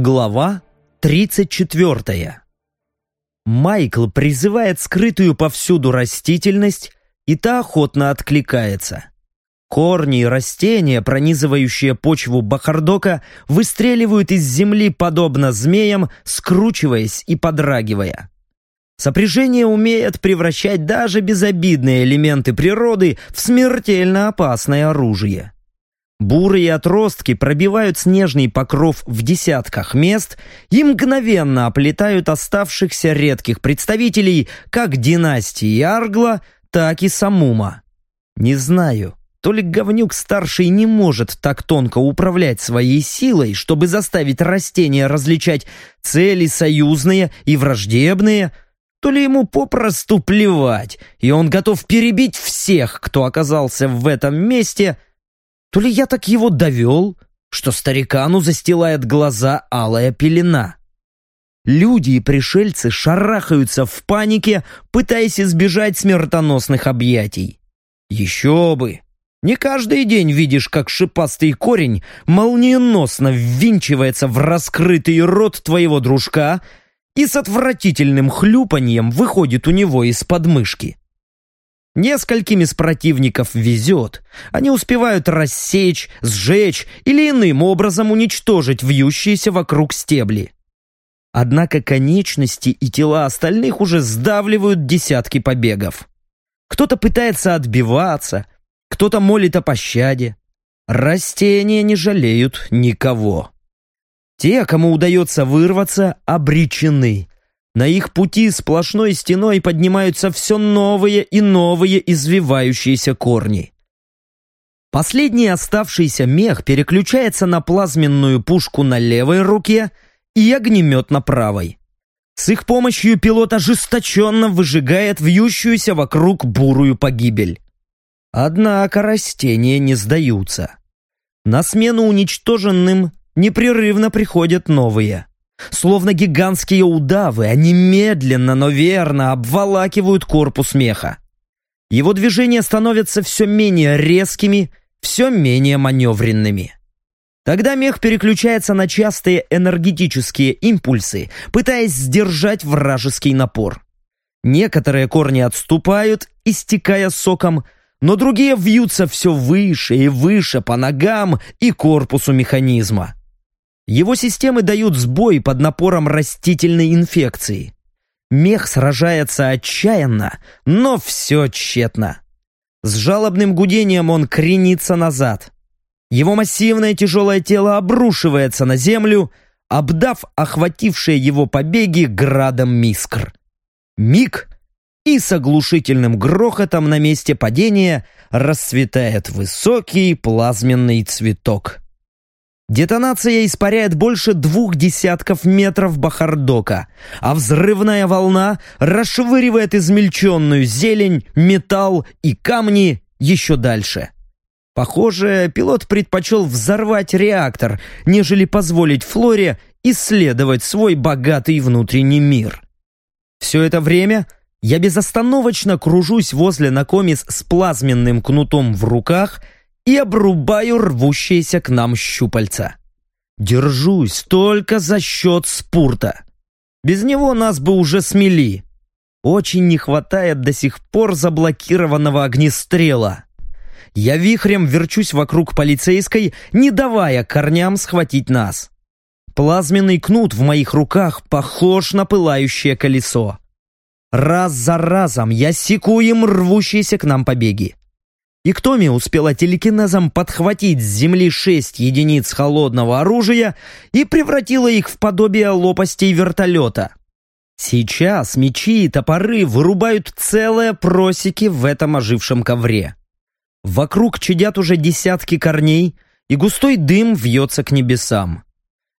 Глава 34. Майкл призывает скрытую повсюду растительность, и та охотно откликается. Корни и растения, пронизывающие почву Бахардока, выстреливают из земли подобно змеям, скручиваясь и подрагивая. Сопряжение умеет превращать даже безобидные элементы природы в смертельно опасное оружие. Бурые отростки пробивают снежный покров в десятках мест и мгновенно оплетают оставшихся редких представителей как династии Аргла, так и Самума. Не знаю, то ли говнюк-старший не может так тонко управлять своей силой, чтобы заставить растения различать цели союзные и враждебные, то ли ему попросту плевать, и он готов перебить всех, кто оказался в этом месте – то ли я так его довел, что старикану застилает глаза алая пелена. Люди и пришельцы шарахаются в панике, пытаясь избежать смертоносных объятий. Еще бы! Не каждый день видишь, как шипастый корень молниеносно ввинчивается в раскрытый рот твоего дружка и с отвратительным хлюпаньем выходит у него из подмышки. Нескольким из противников везет. Они успевают рассечь, сжечь или иным образом уничтожить вьющиеся вокруг стебли. Однако конечности и тела остальных уже сдавливают десятки побегов. Кто-то пытается отбиваться, кто-то молит о пощаде. Растения не жалеют никого. Те, кому удается вырваться, обречены. На их пути сплошной стеной поднимаются все новые и новые извивающиеся корни. Последний оставшийся мех переключается на плазменную пушку на левой руке и огнемет на правой. С их помощью пилот ожесточенно выжигает вьющуюся вокруг бурую погибель. Однако растения не сдаются. На смену уничтоженным непрерывно приходят новые. Словно гигантские удавы, они медленно, но верно обволакивают корпус меха. Его движения становятся все менее резкими, все менее маневренными. Тогда мех переключается на частые энергетические импульсы, пытаясь сдержать вражеский напор. Некоторые корни отступают, истекая соком, но другие вьются все выше и выше по ногам и корпусу механизма. Его системы дают сбой под напором растительной инфекции. Мех сражается отчаянно, но все тщетно. С жалобным гудением он кренится назад. Его массивное тяжелое тело обрушивается на землю, обдав охватившие его побеги градом мискр. Миг, и с оглушительным грохотом на месте падения расцветает высокий плазменный цветок. Детонация испаряет больше двух десятков метров бахардока, а взрывная волна расшвыривает измельченную зелень, металл и камни еще дальше. Похоже, пилот предпочел взорвать реактор, нежели позволить Флоре исследовать свой богатый внутренний мир. Все это время я безостановочно кружусь возле Накомис с плазменным кнутом в руках – и обрубаю рвущиеся к нам щупальца. Держусь только за счет спурта. Без него нас бы уже смели. Очень не хватает до сих пор заблокированного огнестрела. Я вихрем верчусь вокруг полицейской, не давая корням схватить нас. Плазменный кнут в моих руках похож на пылающее колесо. Раз за разом я секу им рвущиеся к нам побеги. И Ктоми успела телекинезом подхватить с земли шесть единиц холодного оружия и превратила их в подобие лопастей вертолета. Сейчас мечи и топоры вырубают целые просеки в этом ожившем ковре. Вокруг чадят уже десятки корней, и густой дым вьется к небесам.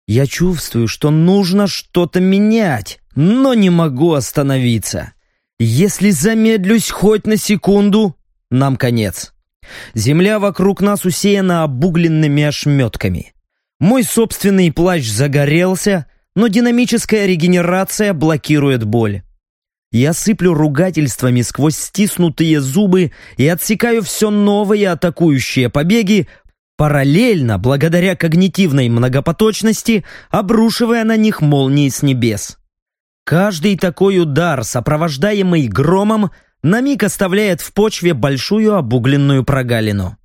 Я чувствую, что нужно что-то менять, но не могу остановиться. Если замедлюсь хоть на секунду, нам конец. Земля вокруг нас усеяна обугленными ошметками. Мой собственный плащ загорелся, но динамическая регенерация блокирует боль. Я сыплю ругательствами сквозь стиснутые зубы и отсекаю все новые атакующие побеги, параллельно, благодаря когнитивной многопоточности, обрушивая на них молнии с небес. Каждый такой удар, сопровождаемый громом, на миг оставляет в почве большую обугленную прогалину.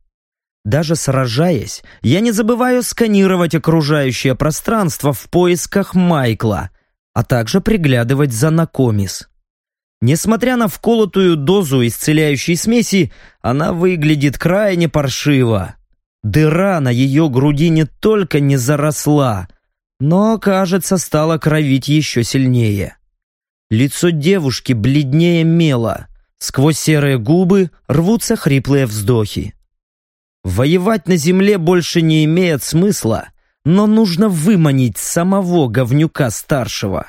Даже сражаясь, я не забываю сканировать окружающее пространство в поисках Майкла, а также приглядывать за Накомис. Несмотря на вколотую дозу исцеляющей смеси, она выглядит крайне паршиво. Дыра на ее груди не только не заросла, но, кажется, стала кровить еще сильнее. Лицо девушки бледнее мела, сквозь серые губы рвутся хриплые вздохи. Воевать на земле больше не имеет смысла, но нужно выманить самого говнюка-старшего.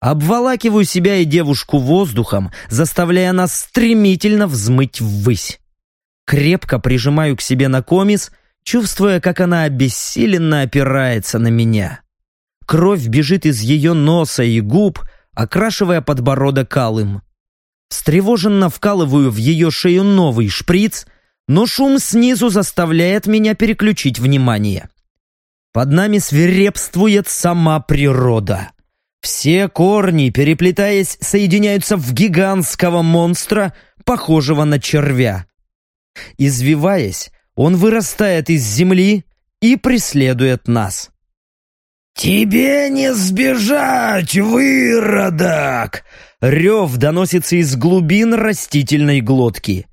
Обволакиваю себя и девушку воздухом, заставляя нас стремительно взмыть ввысь. Крепко прижимаю к себе на комис, чувствуя, как она обессиленно опирается на меня. Кровь бежит из ее носа и губ, окрашивая подбородок алым. Встревоженно вкалываю в ее шею новый шприц, но шум снизу заставляет меня переключить внимание. Под нами свирепствует сама природа. Все корни, переплетаясь, соединяются в гигантского монстра, похожего на червя. Извиваясь, он вырастает из земли и преследует нас. «Тебе не сбежать, выродок!» Рев доносится из глубин растительной глотки.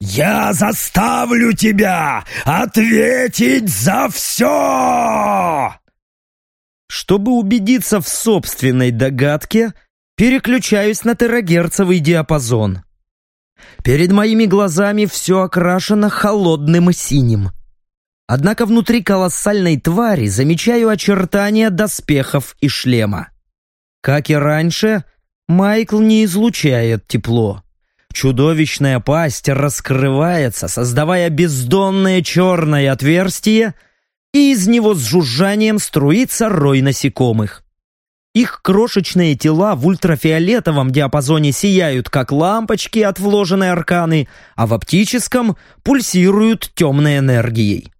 «Я заставлю тебя ответить за все!» Чтобы убедиться в собственной догадке, переключаюсь на терагерцовый диапазон. Перед моими глазами все окрашено холодным синим. Однако внутри колоссальной твари замечаю очертания доспехов и шлема. Как и раньше, Майкл не излучает тепло. Чудовищная пасть раскрывается, создавая бездонное черное отверстие, и из него с жужжанием струится рой насекомых. Их крошечные тела в ультрафиолетовом диапазоне сияют, как лампочки от вложенной арканы, а в оптическом пульсируют темной энергией.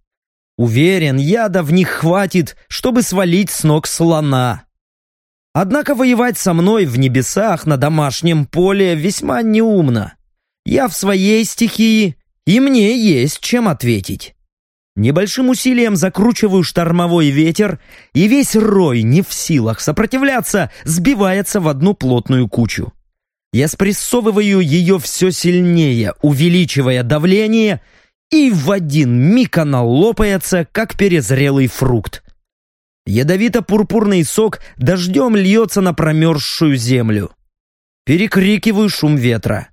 Уверен, яда в них хватит, чтобы свалить с ног слона. Однако воевать со мной в небесах на домашнем поле весьма неумно. Я в своей стихии, и мне есть чем ответить. Небольшим усилием закручиваю штормовой ветер, и весь рой, не в силах сопротивляться, сбивается в одну плотную кучу. Я спрессовываю ее все сильнее, увеличивая давление, и в один миг она лопается, как перезрелый фрукт. Ядовито-пурпурный сок дождем льется на промерзшую землю. Перекрикиваю шум ветра.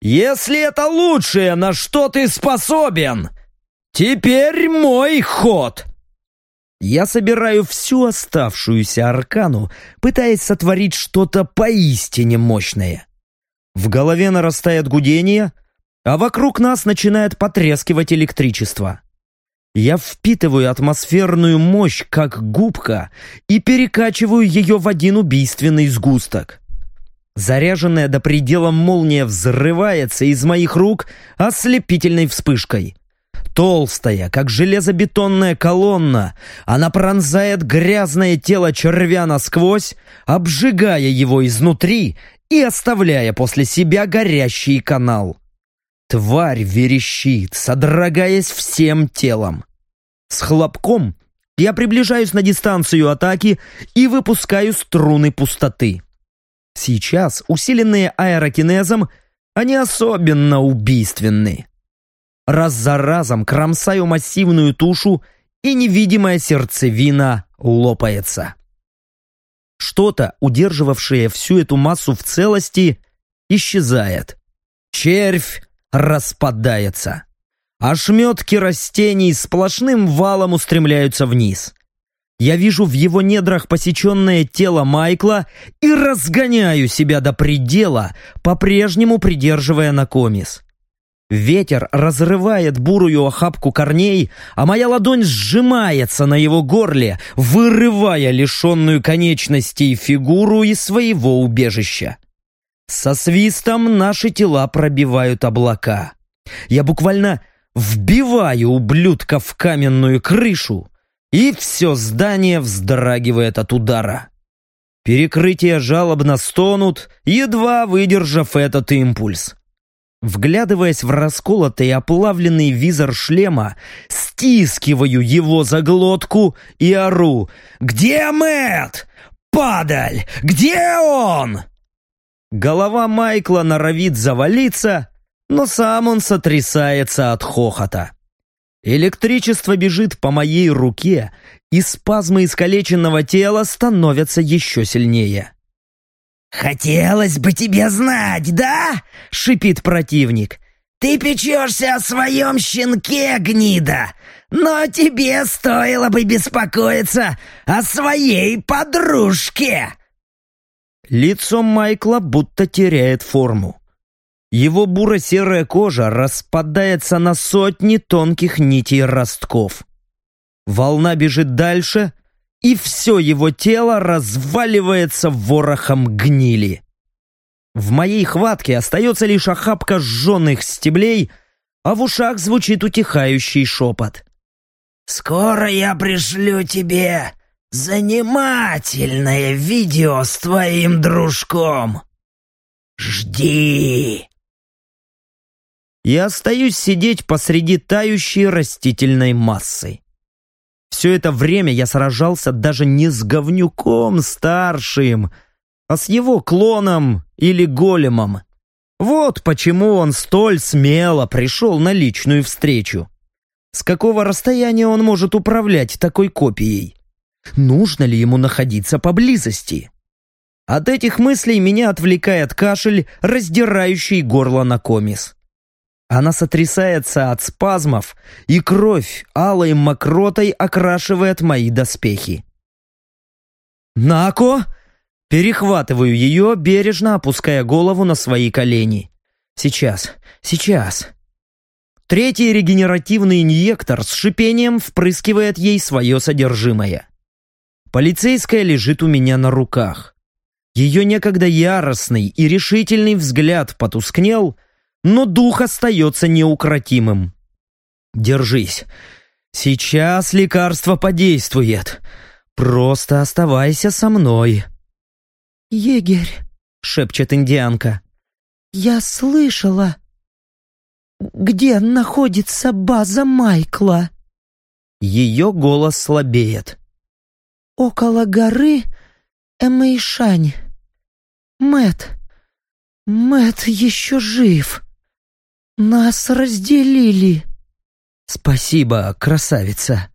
«Если это лучшее, на что ты способен!» «Теперь мой ход!» Я собираю всю оставшуюся аркану, пытаясь сотворить что-то поистине мощное. В голове нарастает гудение, а вокруг нас начинает потрескивать электричество. Я впитываю атмосферную мощь, как губка, и перекачиваю ее в один убийственный сгусток. Заряженная до предела молния взрывается из моих рук ослепительной вспышкой. Толстая, как железобетонная колонна, она пронзает грязное тело червя насквозь, обжигая его изнутри и оставляя после себя горящий канал. Тварь верещит, содрогаясь всем телом. С хлопком я приближаюсь на дистанцию атаки и выпускаю струны пустоты. Сейчас, усиленные аэрокинезом, они особенно убийственны. Раз за разом кромсаю массивную тушу, и невидимая сердцевина лопается. Что-то, удерживавшее всю эту массу в целости, исчезает. Червь распадается. Ошметки растений сплошным валом устремляются вниз. Я вижу в его недрах посеченное тело Майкла и разгоняю себя до предела, по-прежнему придерживая на комис. Ветер разрывает бурую охапку корней, а моя ладонь сжимается на его горле, вырывая лишенную конечностей фигуру из своего убежища. Со свистом наши тела пробивают облака. Я буквально вбиваю ублюдка в каменную крышу, и все здание вздрагивает от удара. Перекрытия жалобно стонут, едва выдержав этот импульс. Вглядываясь в расколотый оплавленный визор шлема, стискиваю его за глотку и ору «Где Мэтт? Падаль! Где он?» Голова Майкла норовит завалиться, но сам он сотрясается от хохота. Электричество бежит по моей руке, и спазмы искалеченного тела становятся еще сильнее. «Хотелось бы тебе знать, да?» — шипит противник. «Ты печешься о своем щенке, гнида, но тебе стоило бы беспокоиться о своей подружке!» Лицо Майкла будто теряет форму. Его буро-серая кожа распадается на сотни тонких нитей ростков. Волна бежит дальше, и все его тело разваливается ворохом гнили. В моей хватке остается лишь охапка сжженных стеблей, а в ушах звучит утихающий шепот. «Скоро я пришлю тебе занимательное видео с твоим дружком. Жди!» Я остаюсь сидеть посреди тающей растительной массы. Все это время я сражался даже не с говнюком старшим, а с его клоном или големом. Вот почему он столь смело пришел на личную встречу. С какого расстояния он может управлять такой копией? Нужно ли ему находиться поблизости? От этих мыслей меня отвлекает кашель, раздирающий горло на комис. Она сотрясается от спазмов, и кровь алой мокротой окрашивает мои доспехи. «Нако!» Перехватываю ее, бережно опуская голову на свои колени. «Сейчас, сейчас!» Третий регенеративный инъектор с шипением впрыскивает ей свое содержимое. Полицейская лежит у меня на руках. Ее некогда яростный и решительный взгляд потускнел, но дух остается неукротимым. «Держись. Сейчас лекарство подействует. Просто оставайся со мной». «Егерь», — шепчет индианка, — «я слышала. Где находится база Майкла?» Ее голос слабеет. «Около горы Эмэйшань. Мэт, Мэт еще жив». «Нас разделили!» «Спасибо, красавица!»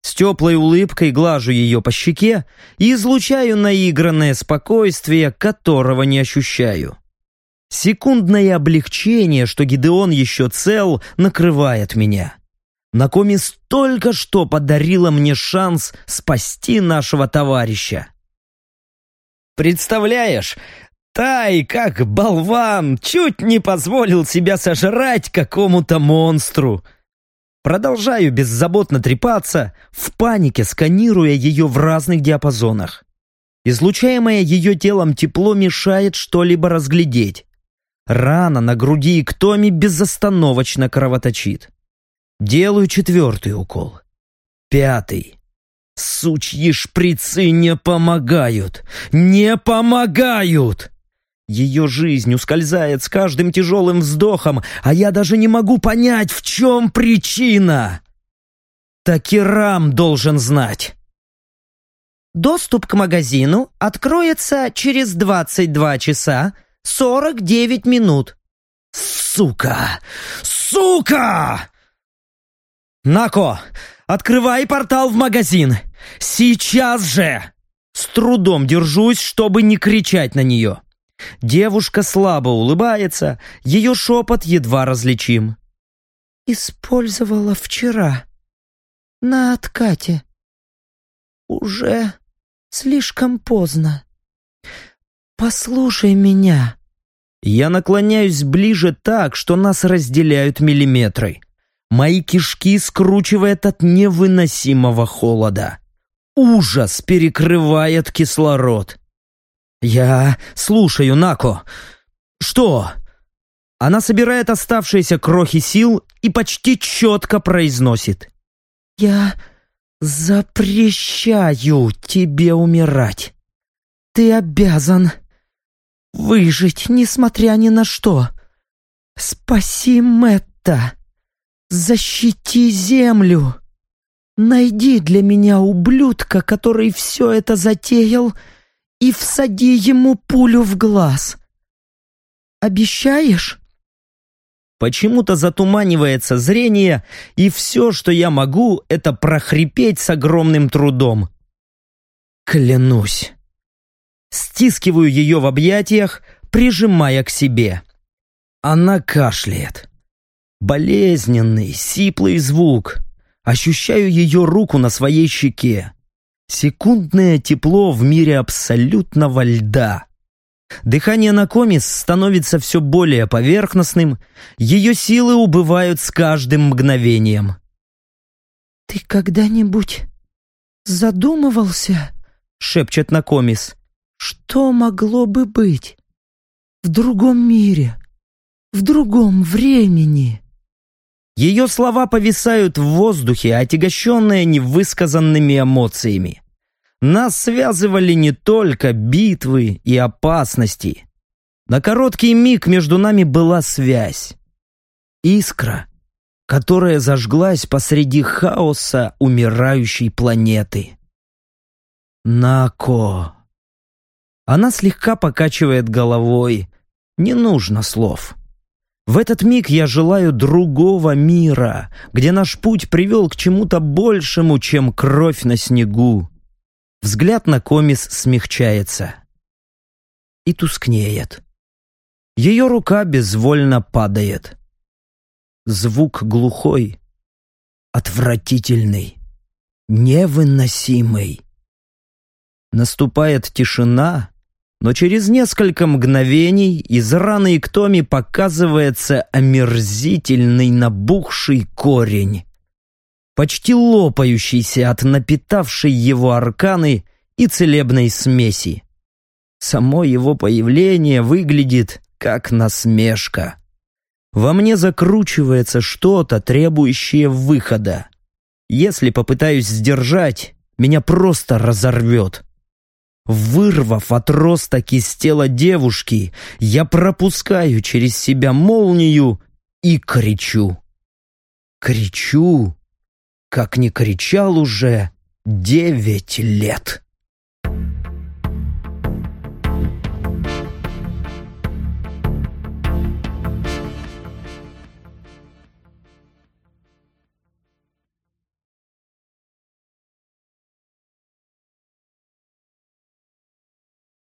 С теплой улыбкой глажу ее по щеке и излучаю наигранное спокойствие, которого не ощущаю. Секундное облегчение, что Гидеон еще цел, накрывает меня. Накоми столько что подарила мне шанс спасти нашего товарища. Представляешь, Тай, как болван, чуть не позволил себя сожрать какому-то монстру. Продолжаю беззаботно трепаться, в панике сканируя ее в разных диапазонах. Излучаемое ее телом тепло мешает что-либо разглядеть. Рана на груди и ктоме безостановочно кровоточит. Делаю четвертый укол. Пятый. Сучьи шприцы не помогают! Не помогают! Ее жизнь ускользает с каждым тяжелым вздохом, а я даже не могу понять, в чем причина. Такирам должен знать. Доступ к магазину откроется через 22 часа 49 минут. Сука! Сука! Нако, открывай портал в магазин. Сейчас же! С трудом держусь, чтобы не кричать на нее. Девушка слабо улыбается, ее шепот едва различим. «Использовала вчера. На откате. Уже слишком поздно. Послушай меня». Я наклоняюсь ближе так, что нас разделяют миллиметры. Мои кишки скручивает от невыносимого холода. Ужас перекрывает кислород. «Я слушаю, Нако. Что?» Она собирает оставшиеся крохи сил и почти четко произносит. «Я запрещаю тебе умирать. Ты обязан выжить, несмотря ни на что. Спаси Мэтта. Защити землю. Найди для меня ублюдка, который все это затеял, и всади ему пулю в глаз. Обещаешь?» Почему-то затуманивается зрение, и все, что я могу, это прохрипеть с огромным трудом. Клянусь. Стискиваю ее в объятиях, прижимая к себе. Она кашляет. Болезненный, сиплый звук. Ощущаю ее руку на своей щеке. Секундное тепло в мире абсолютного льда. Дыхание Накомис становится все более поверхностным, ее силы убывают с каждым мгновением. «Ты когда-нибудь задумывался?» — шепчет Накомис. «Что могло бы быть в другом мире, в другом времени?» Ее слова повисают в воздухе, отягощенные невысказанными эмоциями. Нас связывали не только битвы и опасности. На короткий миг между нами была связь. Искра, которая зажглась посреди хаоса умирающей планеты. Нако. Она слегка покачивает головой. Не нужно слов. В этот миг я желаю другого мира, где наш путь привел к чему-то большему, чем кровь на снегу. Взгляд на комис смягчается и тускнеет. Ее рука безвольно падает. Звук глухой, отвратительный, невыносимый. Наступает тишина, но через несколько мгновений из раны Иктоми показывается омерзительный набухший корень почти лопающийся от напитавшей его арканы и целебной смеси. Само его появление выглядит как насмешка. Во мне закручивается что-то, требующее выхода. Если попытаюсь сдержать, меня просто разорвет. Вырвав отросток из тела девушки, я пропускаю через себя молнию и кричу. Кричу как не кричал уже девять лет.